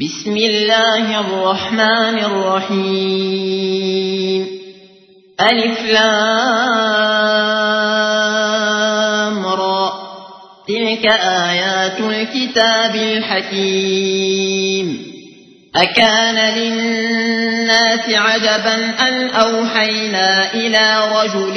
بسم الله الرحمن الرحيم. ألف لام را. تلك آيات الكتاب الحكيم. أكان للناس عجبا أن أوحينا إلى رجل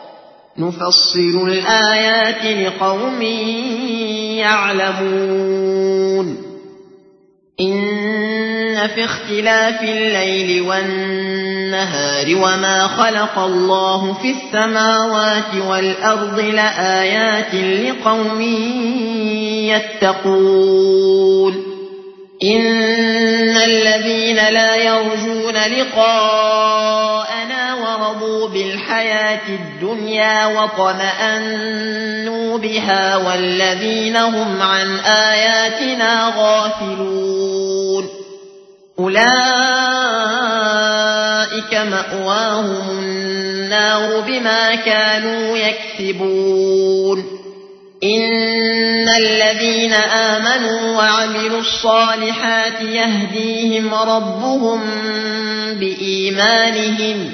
نفصل الآيات لقوم يعلمون. إن في اختلاف الليل والنهار وما خلق الله في السماوات والأرض لآيات لقوم يتقون. إن الذين لا يرجون لقاءنا ورضوا بالحياة الدنيا وطمأنوا بها والذين هم عن آياتنا غافلون. أولئك مأواهم النار بما كانوا يكسبون. إن الذين آمنوا وعملوا الصالحات يهديهم ربهم بإيمانهم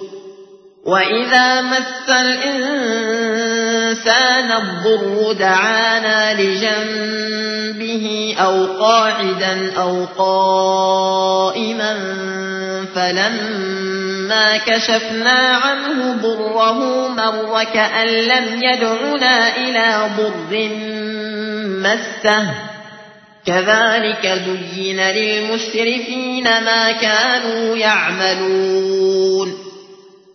وإذا مس الإنسان الضر دعانا لجنبه أو قاعدا أو قائما فلما كشفنا عنه ضره مر كأن لم يدعنا إلى ضر مسه كذلك زين للمسرفين ما كانوا يعملون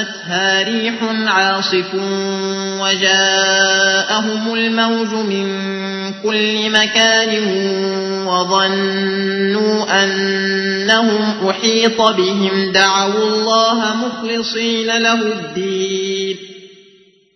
جاءتها ريح عاصف وجاءهم الموج من كل مكان وظنوا أنهم أحيط بهم دعوا الله مخلصين له الدين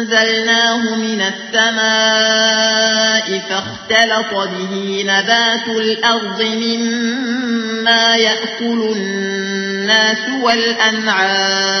أنزلناه من السماء فاختلط به نبات الأرض مما يأكل الناس والأنعام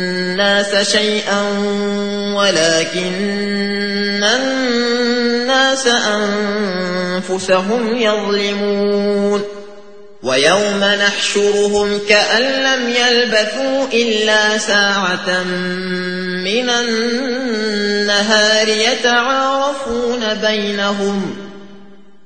شيئا ولكن الناس أنفسهم يظلمون. ويوم نحشرهم كأن لم يلبثوا إلا ساعة من النهار يتعارفون بينهم.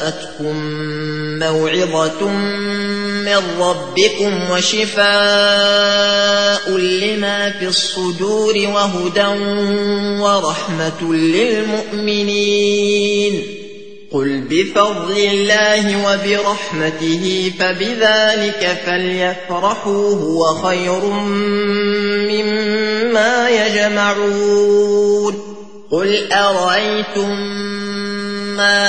جاءتكم موعظة من ربكم وشفاء لما في الصدور وهدى ورحمة للمؤمنين. قل بفضل الله وبرحمته فبذلك فليفرحوا هو خير مما يجمعون. قل أرأيتم ما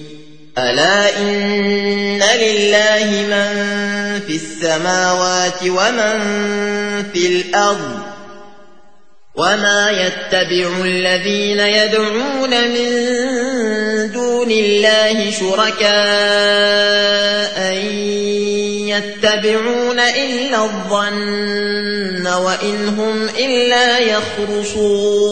ألا إن لله من في السماوات ومن في الأرض وما يتبع الذين يدعون من دون الله شركاء يتبعون إلا الظن وإن هم إلا يخرصون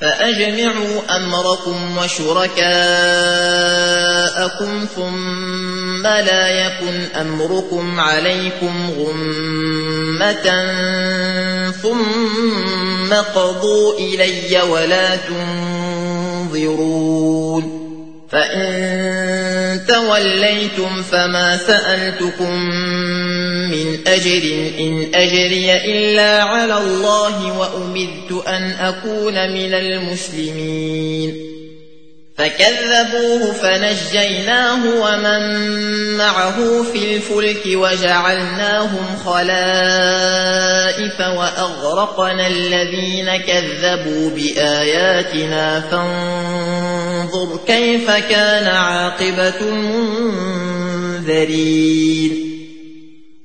فأجمعوا أمركم وشركاءكم ثم لا يكن أمركم عليكم غمة ثم قضوا إلي ولا تنظرون فإن توليتم فما سألتكم من أجر إن أجري إلا على الله وأمرت أن أكون من المسلمين. فكذبوه فنجيناه ومن معه في الفلك وجعلناهم خلائف وأغرقنا الذين كذبوا بآياتنا. فانظر كيف كان عاقبة المنذرين.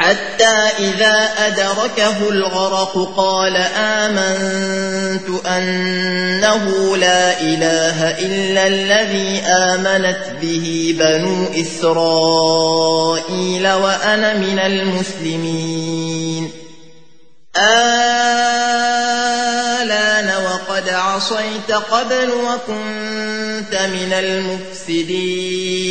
حتى إذا أدركه الغرق قال آمنت أنه لا إله إلا الذي آمنت به بنو إسرائيل وأنا من المسلمين. آلان وقد عصيت قبل وكنت من المفسدين.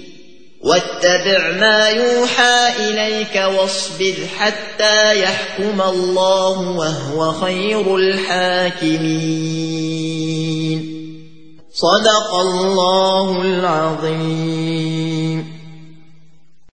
واتبع ما يوحى إليك واصبر حتى يحكم الله وهو خير الحاكمين. صدق الله العظيم.